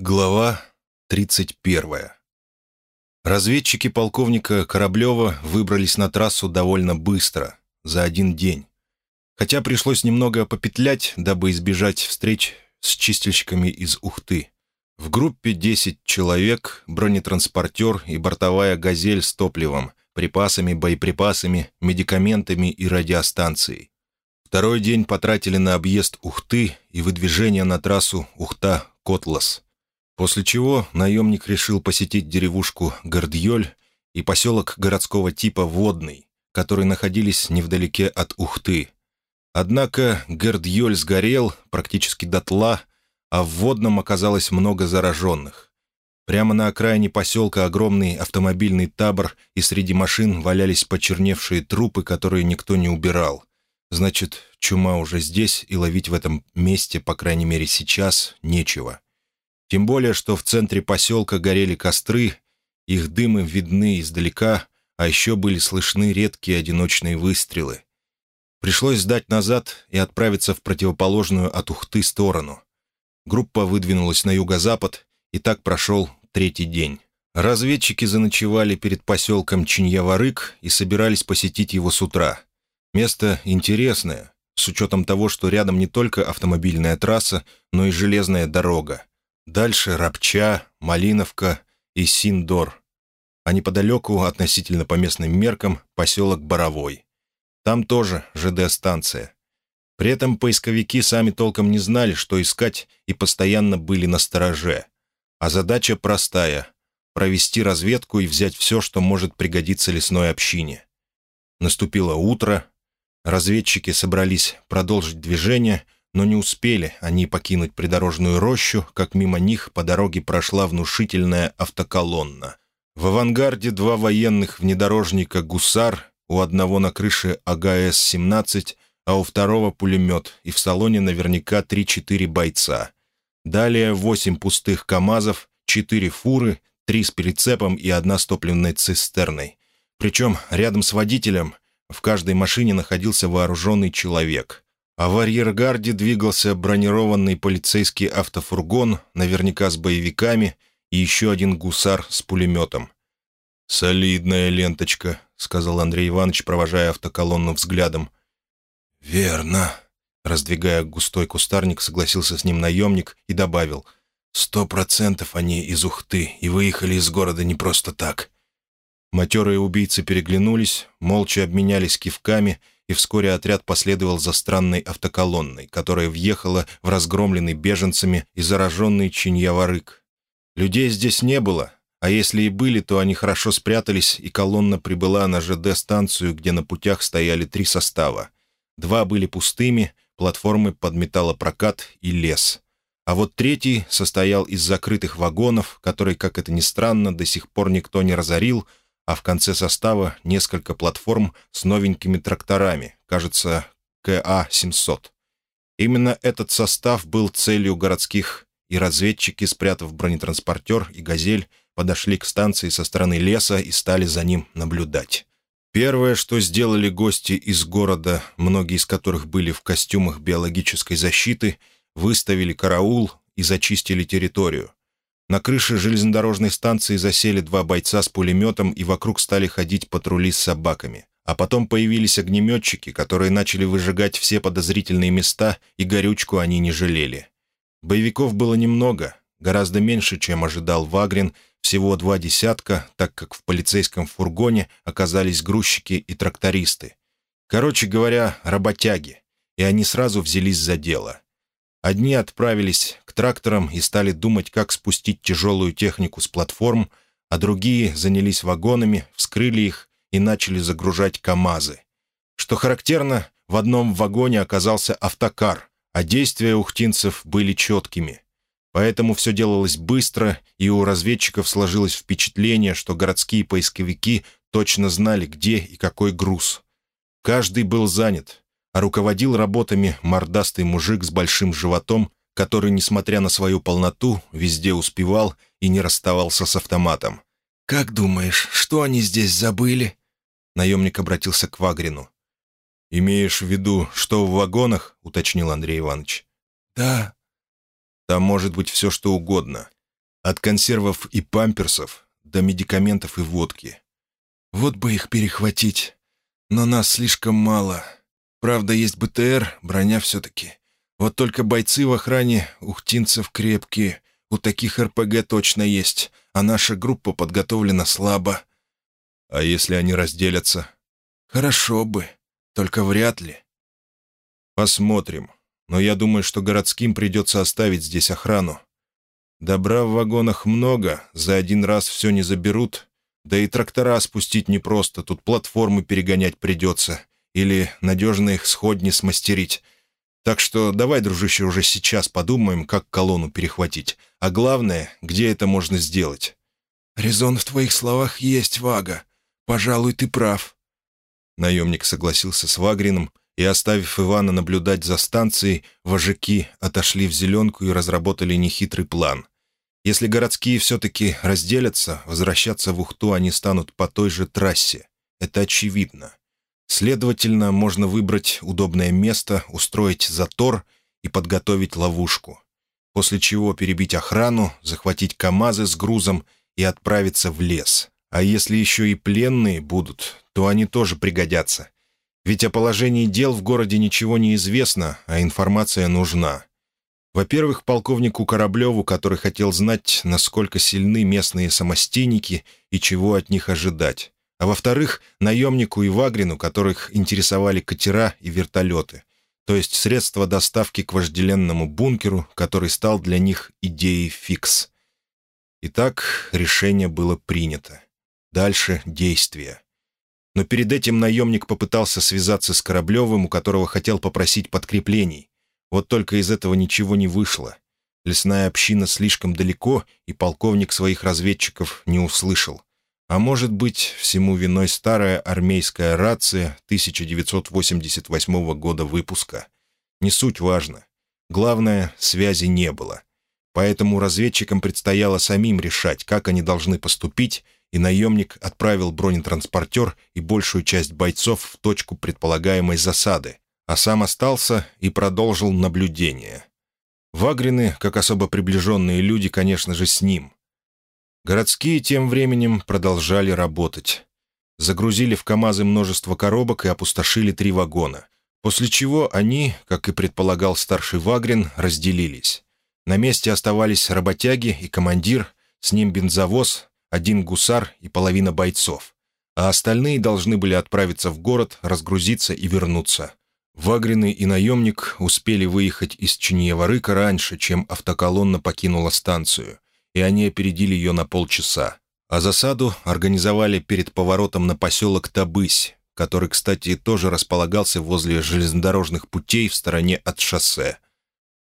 Глава 31. Разведчики полковника Кораблева выбрались на трассу довольно быстро, за один день. Хотя пришлось немного попетлять, дабы избежать встреч с чистильщиками из Ухты. В группе 10 человек, бронетранспортер и бортовая «Газель» с топливом, припасами, боеприпасами, медикаментами и радиостанцией. Второй день потратили на объезд Ухты и выдвижение на трассу Ухта-Котлас – После чего наемник решил посетить деревушку Гордьёль и поселок городского типа Водный, которые находились невдалеке от Ухты. Однако Гордьёль сгорел практически дотла, а в Водном оказалось много зараженных. Прямо на окраине поселка огромный автомобильный табор, и среди машин валялись почерневшие трупы, которые никто не убирал. Значит, чума уже здесь, и ловить в этом месте, по крайней мере сейчас, нечего. Тем более, что в центре поселка горели костры, их дымы видны издалека, а еще были слышны редкие одиночные выстрелы. Пришлось сдать назад и отправиться в противоположную от Ухты сторону. Группа выдвинулась на юго-запад, и так прошел третий день. Разведчики заночевали перед поселком Чиньяварык и собирались посетить его с утра. Место интересное, с учетом того, что рядом не только автомобильная трасса, но и железная дорога. Дальше Рабча, Малиновка и Синдор. А неподалеку, относительно по местным меркам, поселок Боровой. Там тоже ЖД-станция. При этом поисковики сами толком не знали, что искать, и постоянно были на стороже. А задача простая — провести разведку и взять все, что может пригодиться лесной общине. Наступило утро, разведчики собрались продолжить движение — но не успели они покинуть придорожную рощу, как мимо них по дороге прошла внушительная автоколонна. В авангарде два военных внедорожника «Гусар», у одного на крыше АГС-17, а у второго пулемет, и в салоне наверняка 3-4 бойца. Далее восемь пустых КАМАЗов, четыре фуры, три с прицепом и одна с топливной цистерной. Причем рядом с водителем в каждой машине находился вооруженный человек а в арьергарде двигался бронированный полицейский автофургон, наверняка с боевиками, и еще один гусар с пулеметом. «Солидная ленточка», — сказал Андрей Иванович, провожая автоколонну взглядом. «Верно», — раздвигая густой кустарник, согласился с ним наемник и добавил. «Сто процентов они из Ухты и выехали из города не просто так». Матерые убийцы переглянулись, молча обменялись кивками — и вскоре отряд последовал за странной автоколонной, которая въехала в разгромленный беженцами и зараженный Чиньяварык. Людей здесь не было, а если и были, то они хорошо спрятались, и колонна прибыла на ЖД-станцию, где на путях стояли три состава. Два были пустыми, платформы под металлопрокат и лес. А вот третий состоял из закрытых вагонов, которые, как это ни странно, до сих пор никто не разорил, а в конце состава несколько платформ с новенькими тракторами, кажется, КА-700. Именно этот состав был целью городских, и разведчики, спрятав бронетранспортер и «Газель», подошли к станции со стороны леса и стали за ним наблюдать. Первое, что сделали гости из города, многие из которых были в костюмах биологической защиты, выставили караул и зачистили территорию. На крыше железнодорожной станции засели два бойца с пулеметом, и вокруг стали ходить патрули с собаками. А потом появились огнеметчики, которые начали выжигать все подозрительные места, и горючку они не жалели. Боевиков было немного, гораздо меньше, чем ожидал Вагрин, всего два десятка, так как в полицейском фургоне оказались грузчики и трактористы. Короче говоря, работяги, и они сразу взялись за дело. Одни отправились к тракторам и стали думать, как спустить тяжелую технику с платформ, а другие занялись вагонами, вскрыли их и начали загружать КАМАЗы. Что характерно, в одном вагоне оказался автокар, а действия ухтинцев были четкими. Поэтому все делалось быстро, и у разведчиков сложилось впечатление, что городские поисковики точно знали, где и какой груз. Каждый был занят, а руководил работами мордастый мужик с большим животом, который, несмотря на свою полноту, везде успевал и не расставался с автоматом. «Как думаешь, что они здесь забыли?» Наемник обратился к Вагрину. «Имеешь в виду, что в вагонах?» — уточнил Андрей Иванович. «Да». «Там может быть все, что угодно. От консервов и памперсов до медикаментов и водки. Вот бы их перехватить. Но нас слишком мало. Правда, есть БТР, броня все-таки. Вот только бойцы в охране ухтинцев крепкие. У таких РПГ точно есть, а наша группа подготовлена слабо. А если они разделятся? Хорошо бы, только вряд ли. Посмотрим. Но я думаю, что городским придется оставить здесь охрану. Добра в вагонах много, за один раз все не заберут. Да и трактора спустить непросто, тут платформы перегонять придется. Или надежно их сходни смастерить. Так что давай, дружище, уже сейчас подумаем, как колонну перехватить. А главное, где это можно сделать. «Резон в твоих словах есть, Вага. Пожалуй, ты прав». Наемник согласился с Вагрином, и, оставив Ивана наблюдать за станцией, вожаки отошли в зеленку и разработали нехитрый план. Если городские все-таки разделятся, возвращаться в Ухту они станут по той же трассе. Это очевидно. Следовательно, можно выбрать удобное место, устроить затор и подготовить ловушку. После чего перебить охрану, захватить КАМАЗы с грузом и отправиться в лес. А если еще и пленные будут, то они тоже пригодятся. Ведь о положении дел в городе ничего не известно, а информация нужна. Во-первых, полковнику Кораблеву, который хотел знать, насколько сильны местные самостейники и чего от них ожидать. А во-вторых, наемнику и Вагрину, которых интересовали катера и вертолеты, то есть средства доставки к вожделенному бункеру, который стал для них идеей фикс. Итак, решение было принято. Дальше действия. Но перед этим наемник попытался связаться с Кораблевым, у которого хотел попросить подкреплений. Вот только из этого ничего не вышло. Лесная община слишком далеко, и полковник своих разведчиков не услышал. А может быть, всему виной старая армейская рация 1988 года выпуска. Не суть важно. Главное, связи не было. Поэтому разведчикам предстояло самим решать, как они должны поступить, и наемник отправил бронетранспортер и большую часть бойцов в точку предполагаемой засады, а сам остался и продолжил наблюдение. Вагрины, как особо приближенные люди, конечно же, с ним. Городские тем временем продолжали работать. Загрузили в КАМАЗы множество коробок и опустошили три вагона, после чего они, как и предполагал старший Вагрин, разделились. На месте оставались работяги и командир, с ним бензовоз, один гусар и половина бойцов, а остальные должны были отправиться в город, разгрузиться и вернуться. Вагрины и наемник успели выехать из Чиньева-Рыка раньше, чем автоколонна покинула станцию, и они опередили ее на полчаса. А засаду организовали перед поворотом на поселок Табысь, который, кстати, тоже располагался возле железнодорожных путей в стороне от шоссе.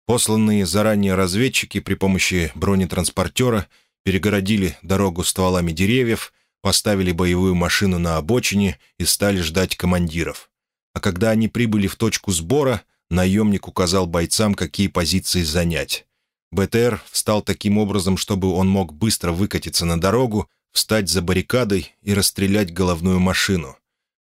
Посланные заранее разведчики при помощи бронетранспортера – перегородили дорогу стволами деревьев, поставили боевую машину на обочине и стали ждать командиров. А когда они прибыли в точку сбора, наемник указал бойцам, какие позиции занять. БТР встал таким образом, чтобы он мог быстро выкатиться на дорогу, встать за баррикадой и расстрелять головную машину.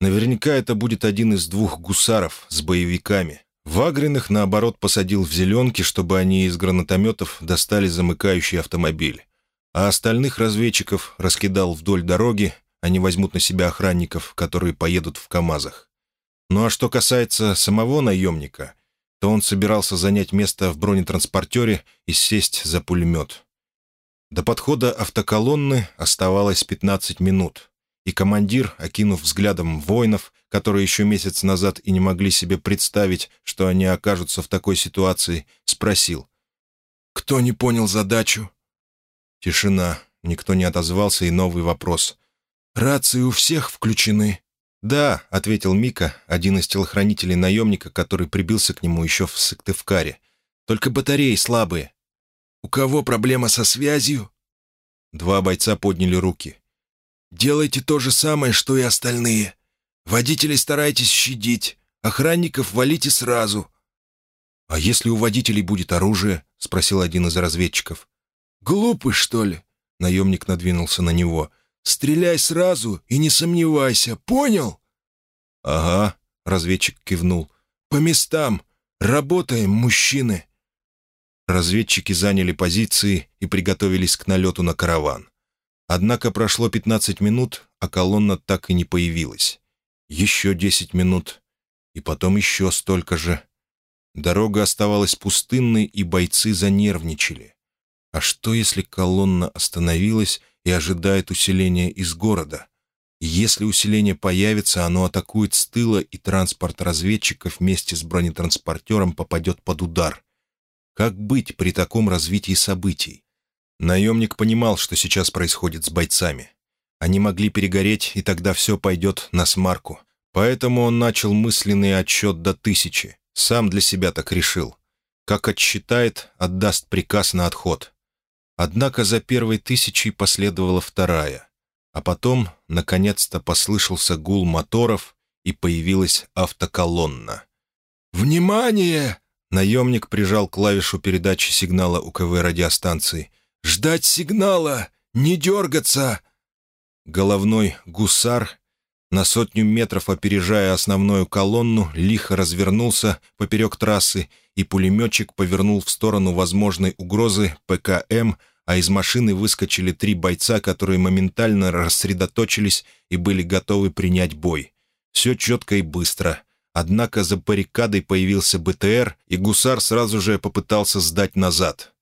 Наверняка это будет один из двух гусаров с боевиками. Вагриных, наоборот, посадил в зеленки, чтобы они из гранатометов достали замыкающий автомобиль а остальных разведчиков раскидал вдоль дороги, они возьмут на себя охранников, которые поедут в КАМАЗах. Ну а что касается самого наемника, то он собирался занять место в бронетранспортере и сесть за пулемет. До подхода автоколонны оставалось 15 минут, и командир, окинув взглядом воинов, которые еще месяц назад и не могли себе представить, что они окажутся в такой ситуации, спросил. «Кто не понял задачу?» Тишина. Никто не отозвался, и новый вопрос. «Рации у всех включены?» «Да», — ответил Мика, один из телохранителей наемника, который прибился к нему еще в Сыктывкаре. «Только батареи слабые». «У кого проблема со связью?» Два бойца подняли руки. «Делайте то же самое, что и остальные. Водителей старайтесь щадить, охранников валите сразу». «А если у водителей будет оружие?» — спросил один из разведчиков. «Глупый, что ли?» — наемник надвинулся на него. «Стреляй сразу и не сомневайся, понял?» «Ага», — разведчик кивнул. «По местам. Работаем, мужчины». Разведчики заняли позиции и приготовились к налету на караван. Однако прошло 15 минут, а колонна так и не появилась. Еще 10 минут, и потом еще столько же. Дорога оставалась пустынной, и бойцы занервничали. А что, если колонна остановилась и ожидает усиления из города? если усиление появится, оно атакует с тыла, и транспорт разведчиков вместе с бронетранспортером попадет под удар. Как быть при таком развитии событий? Наемник понимал, что сейчас происходит с бойцами. Они могли перегореть, и тогда все пойдет на смарку. Поэтому он начал мысленный отсчет до тысячи. Сам для себя так решил. Как отсчитает, отдаст приказ на отход. Однако за первой тысячей последовала вторая. А потом, наконец-то, послышался гул моторов, и появилась автоколонна. «Внимание!» Наемник прижал клавишу передачи сигнала УКВ радиостанции. «Ждать сигнала! Не дергаться!» Головной гусар, на сотню метров опережая основную колонну, лихо развернулся поперек трассы, и пулеметчик повернул в сторону возможной угрозы ПКМ а из машины выскочили три бойца, которые моментально рассредоточились и были готовы принять бой. Все четко и быстро. Однако за баррикадой появился БТР, и гусар сразу же попытался сдать назад.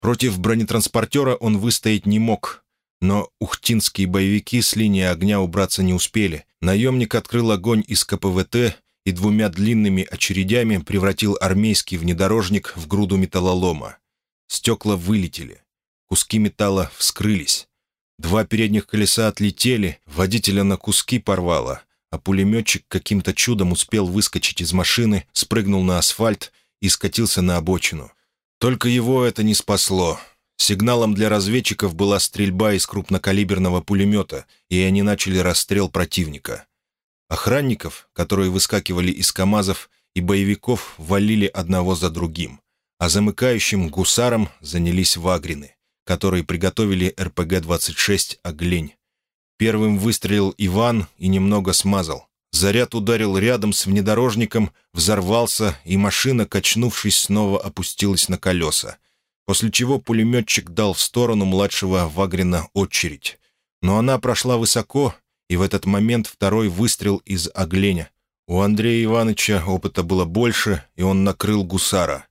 Против бронетранспортера он выстоять не мог, но ухтинские боевики с линии огня убраться не успели. Наемник открыл огонь из КПВТ и двумя длинными очередями превратил армейский внедорожник в груду металлолома. Стекла вылетели. Куски металла вскрылись. Два передних колеса отлетели, водителя на куски порвало, а пулеметчик каким-то чудом успел выскочить из машины, спрыгнул на асфальт и скатился на обочину. Только его это не спасло. Сигналом для разведчиков была стрельба из крупнокалиберного пулемета, и они начали расстрел противника. Охранников, которые выскакивали из КАМАЗов, и боевиков валили одного за другим, а замыкающим гусаром занялись вагрины которые приготовили РПГ-26 «Оглень». Первым выстрелил Иван и немного смазал. Заряд ударил рядом с внедорожником, взорвался, и машина, качнувшись, снова опустилась на колеса. После чего пулеметчик дал в сторону младшего Вагрина очередь. Но она прошла высоко, и в этот момент второй выстрел из огленя. У Андрея Ивановича опыта было больше, и он накрыл гусара.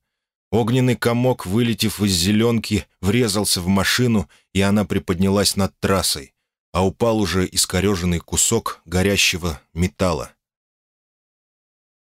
Огненный комок, вылетев из зеленки, врезался в машину, и она приподнялась над трассой, а упал уже искореженный кусок горящего металла.